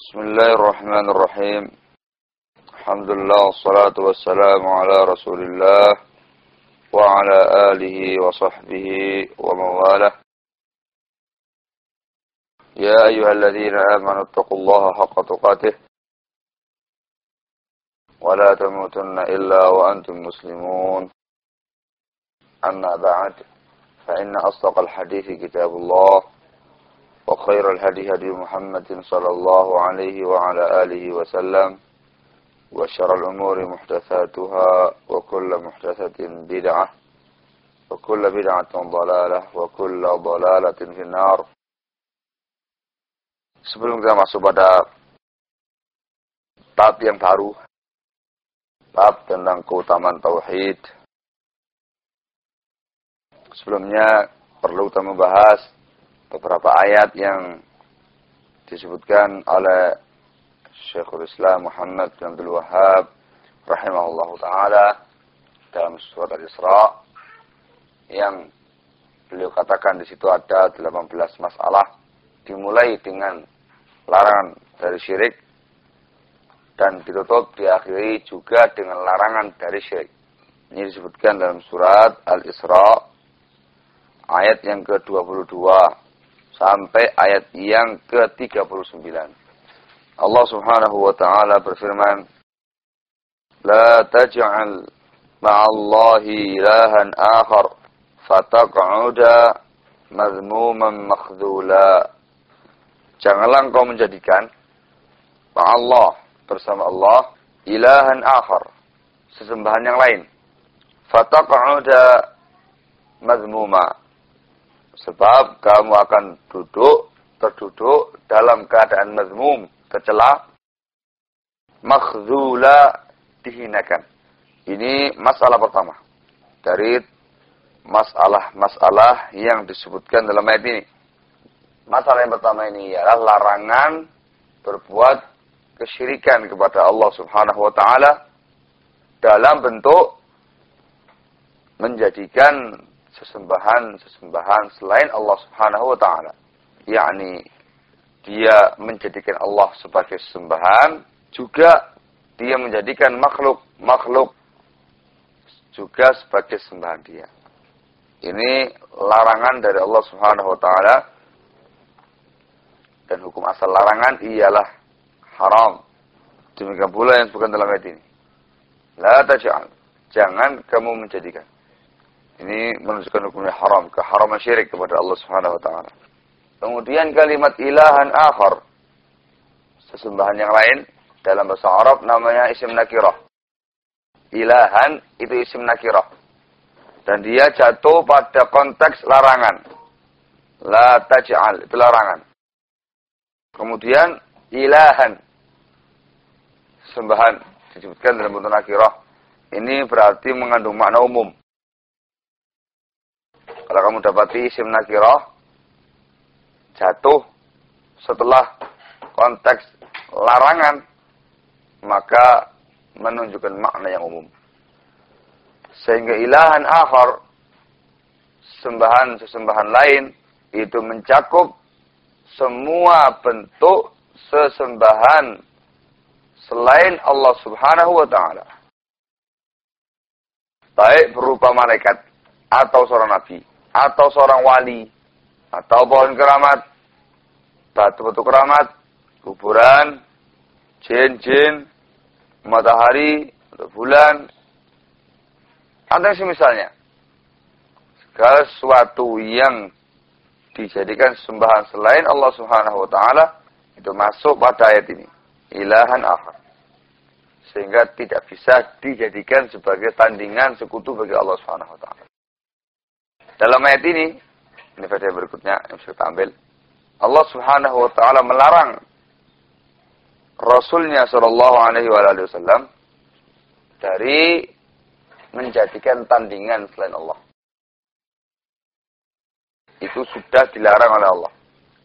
بسم الله الرحمن الرحيم. الحمد لله والصلاة والسلام على رسول الله وعلى آله وصحبه ومن والاه يا أيها الذين آمنوا اتقوا الله حق تقاته ولا تموتن إلا وأنتم مسلمون. أما بعد فإن أصدق الحديث كتاب الله. وخير الهدي هدي محمد صلى الله عليه وعلى آله وسلم وشر الأمور محدثاتها وكل محدثة بدعة وكل بدعة ضلالة وكل ضلالة في النار Sebelum kita masuk pada bab yang baru, bab tentang keutamaan tauhid. Sebelumnya perlu kita membahas beberapa ayat yang disebutkan oleh Syekhul Islam Muhammad bin Abdul Wahab rahimahullah taala dalam surat Al-Isra yang beliau katakan di situ ada 18 masalah dimulai dengan larangan dari syirik dan ditutup diakhiri juga dengan larangan dari syirik. Ini disebutkan dalam surat Al-Isra ayat yang ke-22 sampai ayat yang ke-39. Allah Subhanahu wa taala berfirman, "La taj'al ma'allahi ilahan akhar fataq'uda madhmuman makhdhula." Janganlah engkau menjadikan Allah bersama Allah ilahan akhar, sesembahan yang lain. Fataq'uda madhmuma Sebab kamu akan duduk, terduduk dalam keadaan mazmum, tercela, makhzula dihinakan. Ini masalah pertama. Dari masalah-masalah yang disebutkan dalam ayat ini. Masalah yang pertama ini ialah larangan berbuat kesyirikan kepada Allah Subhanahu wa taala dalam bentuk menjadikan sesembahan-sesembahan selain Allah Subhanahu wa taala. yakni dia menjadikan Allah sebagai sembahan, juga dia menjadikan makhluk-makhluk juga sebagai sembahan dia. Ini larangan dari Allah Subhanahu wa taala dan hukum asal larangan ialah haram. Demikian pula yang bukan dalam ayat ini. La taj'al. Jangan kamu menjadikan. Ini menunjukkan hukumnya haram, keharaman syirik kepada Allah Subhanahu wa taala. Kemudian kalimat ilahan akhar sesembahan yang lain dalam bahasa Arab namanya isim nakirah. Ilahan itu isim nakirah. Dan dia jatuh pada konteks larangan. La taj'al itu larangan. Kemudian ilahan sembahan disebutkan dalam bentuk nakirah. Ini berarti mengandung makna umum. Kalau kamu dapati isim nakirah jatuh setelah konteks larangan, maka menunjukkan makna yang umum. Sehingga ilahan akhar, sembahan-sesembahan lain, itu mencakup semua bentuk sesembahan selain Allah subhanahu wa ta'ala. Baik berupa malaikat atau seorang nabi atau seorang wali atau pohon keramat, batu-batu keramat, kuburan, jin-jin, matahari, atau bulan, atau yang semisalnya. Segala sesuatu yang dijadikan sembahan selain Allah Subhanahu wa taala itu masuk pada ayat ini. Ilahan akhar. Sehingga tidak bisa dijadikan sebagai tandingan sekutu bagi Allah Subhanahu wa taala. Dalam ayat ini, ini pada berikutnya yang kita ambil. Allah subhanahu wa ta'ala melarang Rasulnya sallallahu alaihi wasallam dari menjadikan tandingan selain Allah. Itu sudah dilarang oleh Allah.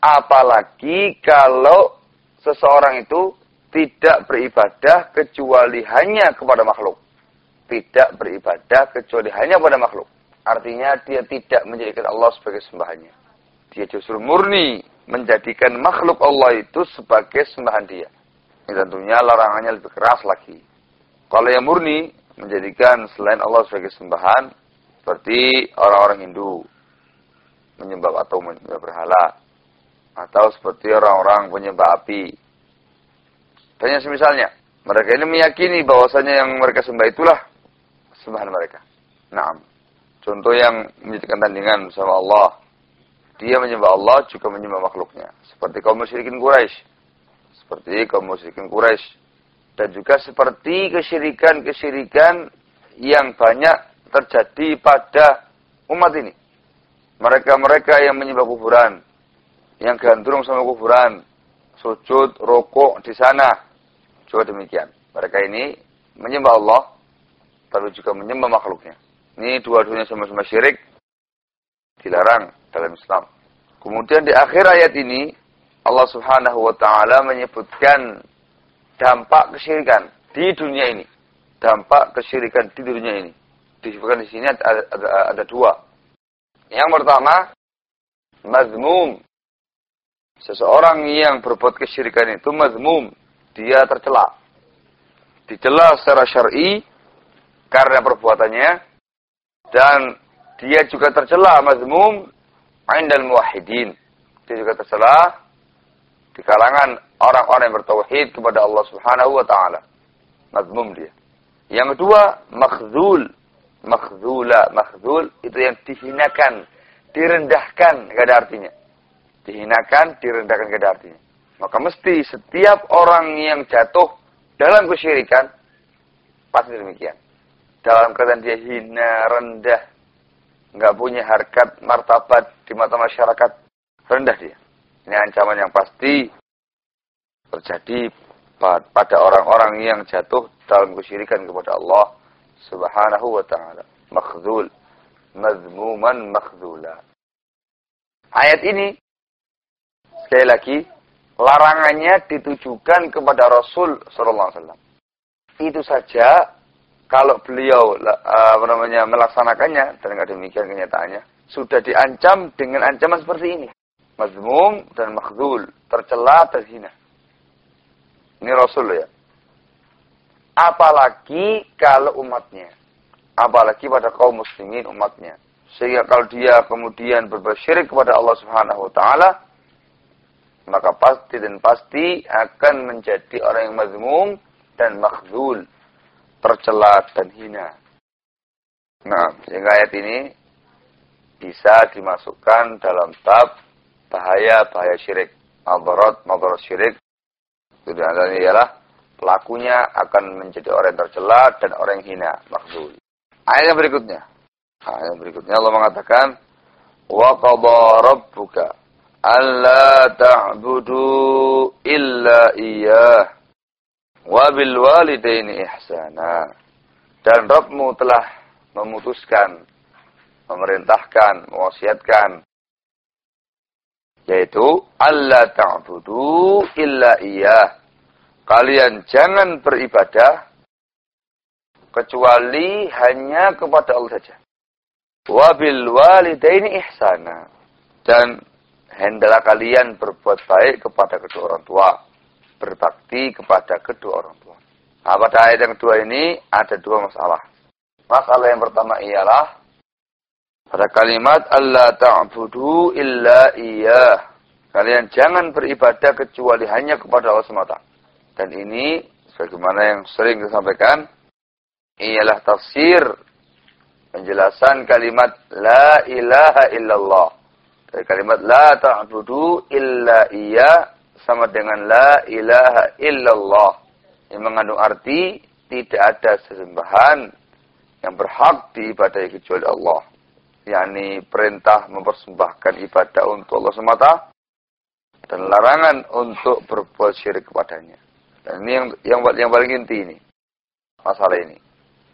Apalagi kalau seseorang itu tidak beribadah kecuali hanya kepada makhluk. Tidak beribadah kecuali hanya pada makhluk. Artinya dia tidak menjadikan Allah sebagai sembahannya. Dia justru murni menjadikan makhluk Allah itu sebagai sembahan dia. Ini tentunya larangannya lebih keras lagi. Kalau yang murni menjadikan selain Allah sebagai sembahan, seperti orang-orang Hindu menyembah atau menyembah berhala, atau seperti orang-orang penyembah api. Dan yang semisalnya, mereka ini meyakini bahwasanya yang mereka sembah itulah sembahan mereka. Nah, contoh yang menjadikan tandingan sama Allah dia menyembah Allah juga menyembah makhluknya. Seperti kaum musyrikin Quraisy. Seperti kaum musyrikin Quraisy. Dan juga seperti kesyirikan-kesyirikan yang banyak terjadi pada umat ini. Mereka-mereka yang menyembah kuburan. Yang gandrung sama kuburan. Sujud, rokok di sana. Juga demikian. Mereka ini menyembah Allah. Tapi juga menyembah makhluknya. Ini dua-duanya sama-sama syirik. Dilarang dalam Islam. Kemudian di akhir ayat ini Allah Subhanahu wa taala menyebutkan dampak kesyirikan di dunia ini. Dampak kesyirikan di dunia ini. Disebutkan di sini ada, ada, ada dua. Yang pertama, mazmum. Seseorang yang berbuat kesyirikan itu mazmum. Dia tercela. Dicela secara syar'i karena perbuatannya dan dia juga tercela mazmum indal muwahhidin. Dia juga tercela di kalangan orang-orang yang bertauhid kepada Allah Subhanahu wa taala. Mazmum dia. Yang kedua, makhzul. Makhzula, makhzul itu yang dihinakan, direndahkan, enggak ada artinya. Dihinakan, direndahkan enggak ada artinya. Maka mesti setiap orang yang jatuh dalam kesyirikan pasti demikian. Dalam keadaan dia hina, rendah, nggak punya harkat martabat di mata masyarakat rendah dia. Ini ancaman yang pasti terjadi pada orang-orang yang jatuh dalam kesyirikan kepada Allah Subhanahu wa taala. Makhzul, mazmuman makhzula. Ayat ini sekali lagi larangannya ditujukan kepada Rasul sallallahu alaihi wasallam. Itu saja kalau beliau apa namanya melaksanakannya dan nggak demikian kenyataannya sudah diancam dengan ancaman seperti ini. Mazmum dan makhdul tercela terhina ini Rasul ya. Apalagi kalau umatnya apalagi pada kaum muslimin umatnya. Sehingga kalau dia kemudian berbuat syirik kepada Allah Subhanahu wa taala maka pasti dan pasti akan menjadi orang yang mazmum dan makhdul tercela dan hina. Nah, sehingga ayat ini bisa dimasukkan dalam tab bahaya-bahaya syirik. Madarat, madarat syirik. Itu antaranya ialah pelakunya akan menjadi orang yang tercela dan orang yang hina. Makzul. Ayat yang berikutnya. Ayat yang berikutnya Allah mengatakan, Wa qadha rabbuka alla ta'budu illa Wabil walidaini ihsana. Dan Rabbmu telah memutuskan, memerintahkan, mewasiatkan yaitu Allah ta'budu illa iya. Kalian jangan beribadah kecuali hanya kepada Allah saja. Wabil walidaini ihsana. Dan hendaklah kalian berbuat baik kepada kedua orang tua berbakti kepada kedua orang tua. Nah, pada ayat yang kedua ini ada dua masalah. Masalah yang pertama ialah pada kalimat Allah ta'budu illa iya. Kalian jangan beribadah kecuali hanya kepada Allah semata. Dan ini sebagaimana yang sering disampaikan ialah tafsir penjelasan kalimat la ilaha illallah. Dari kalimat la ta'budu illa iya sama dengan la ilaha illallah. Yang mengandung arti tidak ada sesembahan yang berhak diibadahi kecuali Allah. Yakni perintah mempersembahkan ibadah untuk Allah semata dan larangan untuk berbuat syirik kepadanya. Dan ini yang yang, yang paling inti ini masalah ini.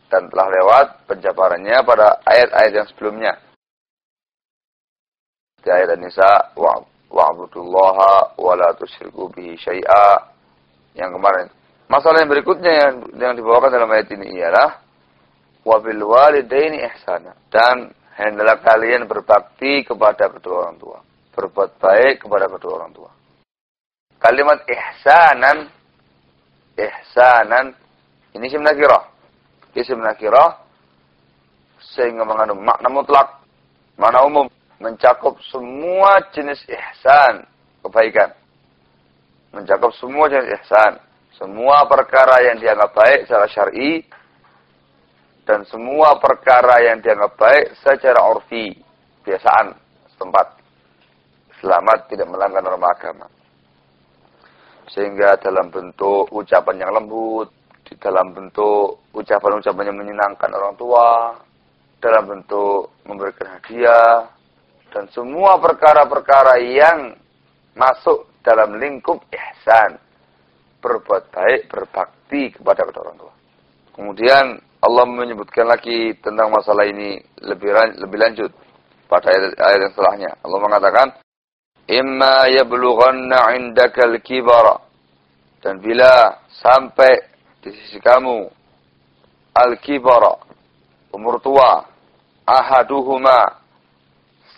Dan telah lewat penjabarannya pada ayat-ayat yang sebelumnya. Di ayat An-Nisa wow wa'budullaha wa la tusyriku bihi syai'a. Yang kemarin. Masalah yang berikutnya yang, yang dibawakan dalam ayat ini ialah wabil walidaini ihsana dan hendaklah kalian berbakti kepada kedua orang tua. berbuat baik kepada kedua orang tua. Kalimat ihsanan, ihsanan, ini isim nakirah. Isim nakirah, sehingga mengandung makna mutlak, makna umum, mencakup semua jenis ihsan, kebaikan. Mencakup semua jenis ihsan. Semua perkara yang dianggap baik secara syar'i dan semua perkara yang dianggap baik secara urfi, biasaan setempat. Selamat tidak melanggar norma agama. Sehingga dalam bentuk ucapan yang lembut, di dalam bentuk ucapan-ucapan yang menyenangkan orang tua, dalam bentuk memberikan hadiah, dan semua perkara-perkara yang masuk dalam lingkup ihsan berbuat baik, berbakti kepada kedua orang tua. Kemudian Allah menyebutkan lagi tentang masalah ini lebih lebih lanjut pada ayat, ayat yang setelahnya. Allah mengatakan, "Imma yablughanna 'indaka al-kibara" dan bila sampai di sisi kamu al-kibara umur tua ahaduhuma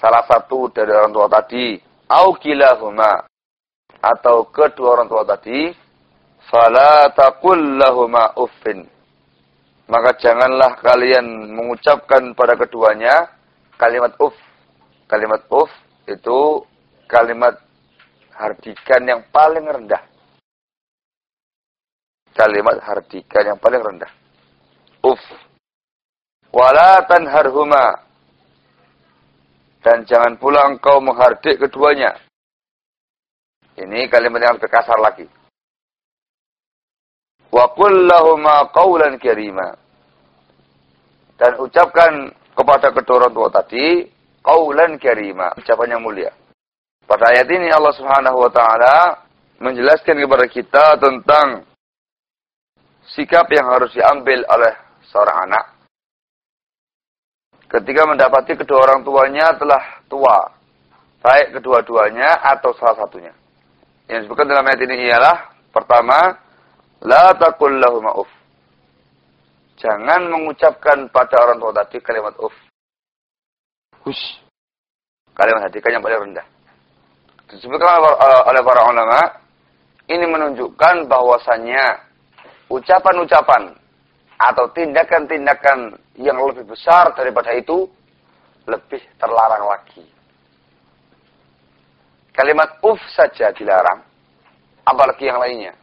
salah satu dari orang tua tadi au kilahuma atau kedua orang tua tadi fala taqul lahuma uffin. Maka janganlah kalian mengucapkan pada keduanya kalimat uff. Kalimat uff itu kalimat hardikan yang paling rendah. Kalimat hardikan yang paling rendah. Uff. Wala tanharhuma dan jangan pula engkau menghardik keduanya ini kalimat yang lebih kasar lagi Wa qul qawlan karima. Dan ucapkan kepada kedua orang tua tadi qawlan karima, ucapan yang mulia. Pada ayat ini Allah Subhanahu wa taala menjelaskan kepada kita tentang sikap yang harus diambil oleh seorang anak ketika mendapati kedua orang tuanya telah tua, baik kedua-duanya atau salah satunya. Yang disebutkan dalam ayat ini ialah pertama La taqul lahu ma'uf. Jangan mengucapkan pada orang tua tadi kalimat uf. Hush. Kalimat hadikan yang paling rendah. Disebutkan oleh para ulama, ini menunjukkan bahwasannya ucapan-ucapan atau tindakan-tindakan yang lebih besar daripada itu lebih terlarang lagi. Kalimat uf saja dilarang, apalagi yang lainnya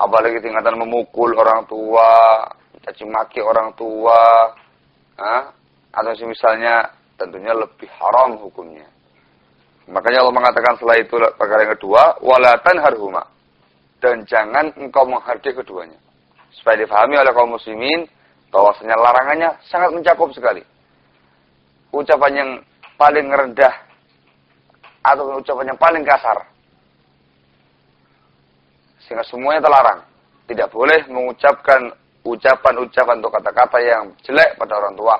apalagi tingkatan memukul orang tua, caci maki orang tua, atau misalnya tentunya lebih haram hukumnya. Makanya Allah mengatakan setelah itu perkara yang kedua, walatan harhuma. Dan jangan engkau menghargai keduanya. Supaya difahami oleh kaum muslimin bahwasanya larangannya sangat mencakup sekali. Ucapan yang paling rendah atau ucapan yang paling kasar sehingga semuanya terlarang. Tidak boleh mengucapkan ucapan-ucapan atau kata-kata yang jelek pada orang tua.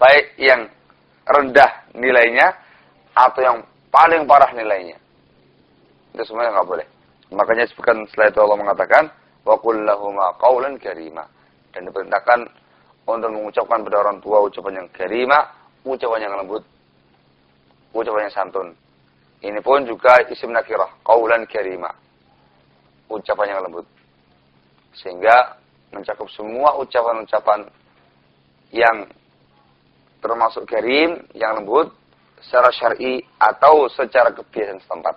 Baik yang rendah nilainya atau yang paling parah nilainya. Itu semuanya nggak boleh. Makanya sebutkan setelah itu Allah mengatakan, wa kullahuma qawlan karima. Dan diperintahkan untuk mengucapkan pada orang tua ucapan yang karima, ucapan yang lembut, ucapan yang santun. Ini pun juga isim nakirah, qawlan karima ucapan yang lembut. Sehingga mencakup semua ucapan-ucapan yang termasuk karim, yang lembut, secara syar'i atau secara kebiasaan setempat.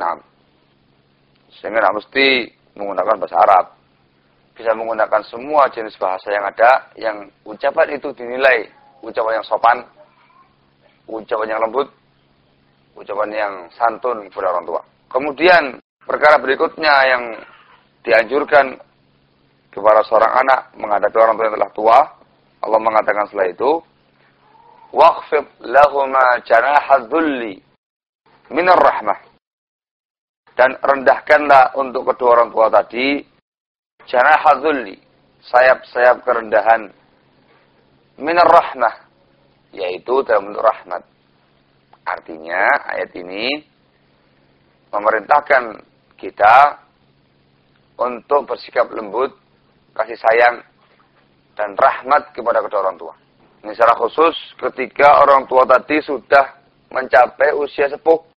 Nah, sehingga tidak mesti menggunakan bahasa Arab. Bisa menggunakan semua jenis bahasa yang ada, yang ucapan itu dinilai ucapan yang sopan, ucapan yang lembut, ucapan yang santun kepada orang tua. Kemudian Perkara berikutnya yang dianjurkan kepada seorang anak menghadapi orang tua yang telah tua, Allah mengatakan setelah itu, waqfid lahuma janaha dhulli minar rahmah. Dan rendahkanlah untuk kedua orang tua tadi janaha dhulli, sayap-sayap kerendahan minar rahmah, yaitu dalam bentuk rahmat. Artinya ayat ini memerintahkan kita untuk bersikap lembut, kasih sayang, dan rahmat kepada kedua orang tua. Ini secara khusus ketika orang tua tadi sudah mencapai usia sepuh.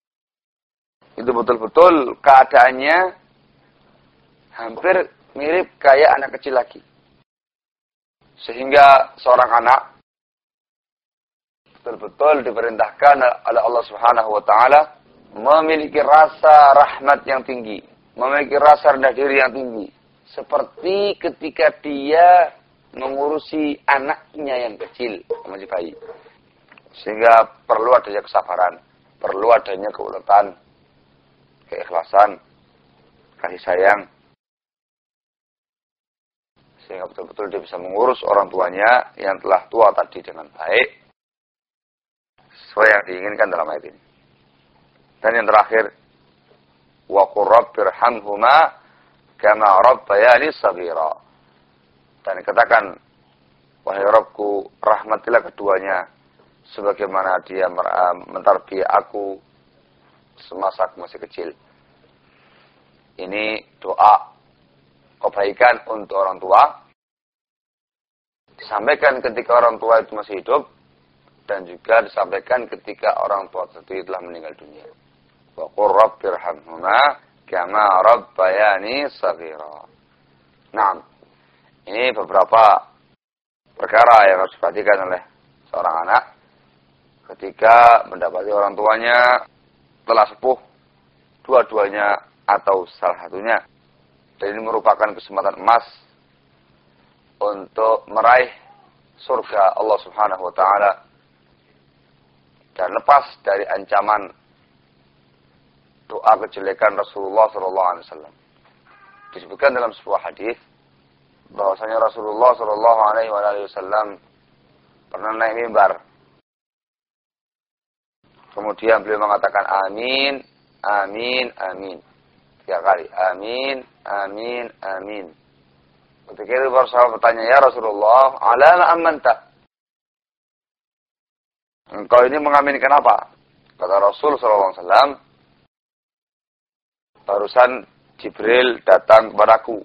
Itu betul-betul keadaannya hampir mirip kayak anak kecil lagi. Sehingga seorang anak betul-betul diperintahkan oleh Allah Subhanahu wa taala memiliki rasa rahmat yang tinggi, memiliki rasa rendah diri yang tinggi. Seperti ketika dia mengurusi anaknya yang kecil, masih bayi. Sehingga perlu adanya kesabaran, perlu adanya keuletan, keikhlasan, kasih sayang. Sehingga betul-betul dia bisa mengurus orang tuanya yang telah tua tadi dengan baik. Sesuai yang diinginkan dalam ayat ini. Dan yang terakhir, wa qurrabbirhamhuma kama rabbayani saghira. Dan katakan, wahai Rabbku, rahmatilah keduanya sebagaimana dia mentarbiah aku semasa aku masih kecil. Ini doa kebaikan untuk orang tua. Disampaikan ketika orang tua itu masih hidup dan juga disampaikan ketika orang tua tersebut telah meninggal dunia. Wa qur rabbirhamhuma kama rabbayani saghira. Nah, ini beberapa perkara yang harus diperhatikan oleh seorang anak ketika mendapati orang tuanya telah sepuh dua-duanya atau salah satunya. Dan ini merupakan kesempatan emas untuk meraih surga Allah Subhanahu wa taala dan lepas dari ancaman doa kejelekan Rasulullah sallallahu alaihi wasallam. Disebutkan dalam sebuah hadis bahwasanya Rasulullah sallallahu alaihi wasallam pernah naik mimbar Kemudian beliau mengatakan amin, amin, amin. Tiga kali. Amin, amin, amin. Ketika itu para sahabat bertanya, Ya Rasulullah, alama amanta. Engkau ini mengaminkan apa? Kata Rasul SAW, barusan Jibril datang kepadaku.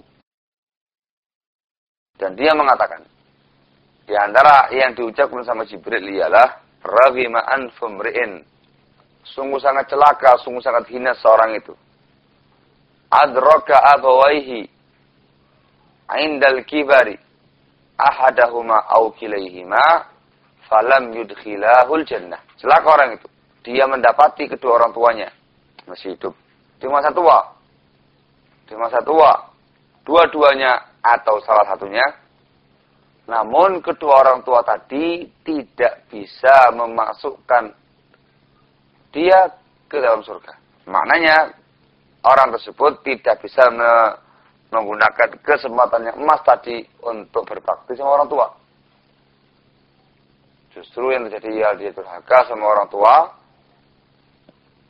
Dan dia mengatakan, di antara yang diucapkan sama Jibril ialah, Ragima anfumri'in Sungguh sangat celaka, sungguh sangat hina seorang itu. Adraka abawaihi indal kibari ahadahuma au kilaihima falam yudkhilahul jannah. Celaka orang itu. Dia mendapati kedua orang tuanya masih hidup. Di masa tua. Di masa tua. Dua-duanya atau salah satunya. Namun kedua orang tua tadi tidak bisa memasukkan dia ke dalam surga. Maknanya orang tersebut tidak bisa menggunakan kesempatan yang emas tadi untuk berbakti sama orang tua. Justru yang terjadi ya dia durhaka sama orang tua,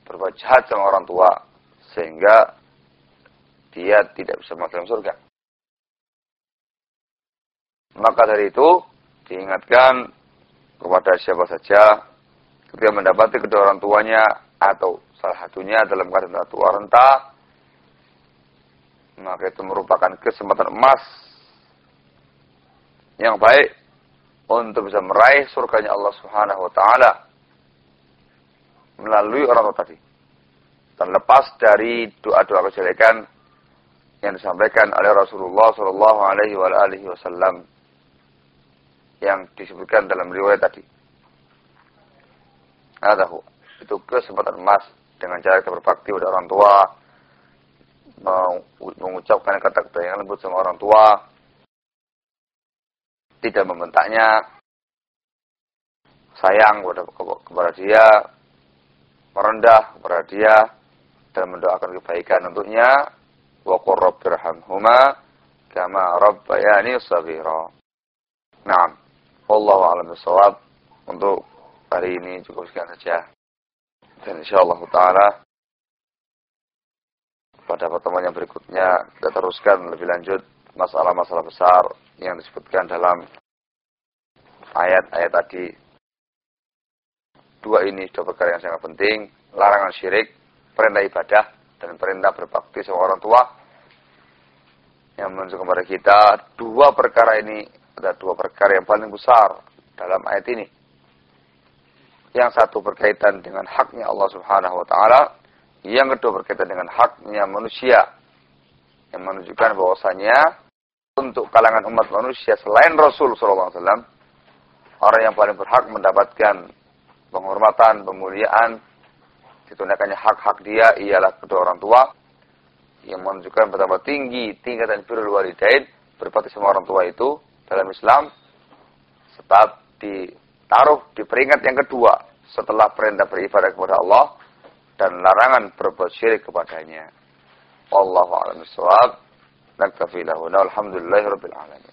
berbuat jahat sama orang tua, sehingga dia tidak bisa masuk dalam surga. Maka dari itu diingatkan kepada siapa saja ketika mendapati kedua orang tuanya atau salah satunya dalam keadaan tua renta, maka itu merupakan kesempatan emas yang baik untuk bisa meraih surganya Allah Subhanahu wa taala melalui orang tua tadi. Dan lepas dari doa-doa kejelekan yang disampaikan oleh Rasulullah Shallallahu alaihi wasallam yang disebutkan dalam riwayat tadi. Adahu. Itu kesempatan emas dengan cara kita berbakti pada orang tua, mengucapkan kata-kata yang lembut sama orang tua, tidak membentaknya, sayang kepada, kepada dia, merendah kepada dia, dan mendoakan kebaikan untuknya, wa qurrabbirhamhuma kama rabbayani saghira. Naam. Wallahu a'lam bishawab. Untuk hari ini cukup sekian saja. Dan insyaAllah ta'ala pada pertemuan yang berikutnya kita teruskan lebih lanjut masalah-masalah besar yang disebutkan dalam ayat-ayat tadi. Dua ini dua perkara yang sangat penting, larangan syirik, perintah ibadah, dan perintah berbakti sama orang tua. Yang menunjukkan kepada kita, dua perkara ini ada dua perkara yang paling besar dalam ayat ini Yang satu berkaitan dengan haknya Allah Subhanahu wa taala, yang kedua berkaitan dengan haknya manusia. Yang menunjukkan bahwasanya untuk kalangan umat manusia selain Rasul sallallahu alaihi wasallam, orang yang paling berhak mendapatkan penghormatan, pemuliaan, ditunaikannya hak-hak dia ialah kedua orang tua yang menunjukkan betapa tinggi tingkatan birrul walidain berpati sama orang tua itu dalam Islam serta ditaruh di peringkat yang kedua setelah perintah beribadah kepada Allah dan larangan berbuat syirik kepadanya. Wallahu a'lam bishawab. Naktafi lahu. Alhamdulillahirabbil alamin.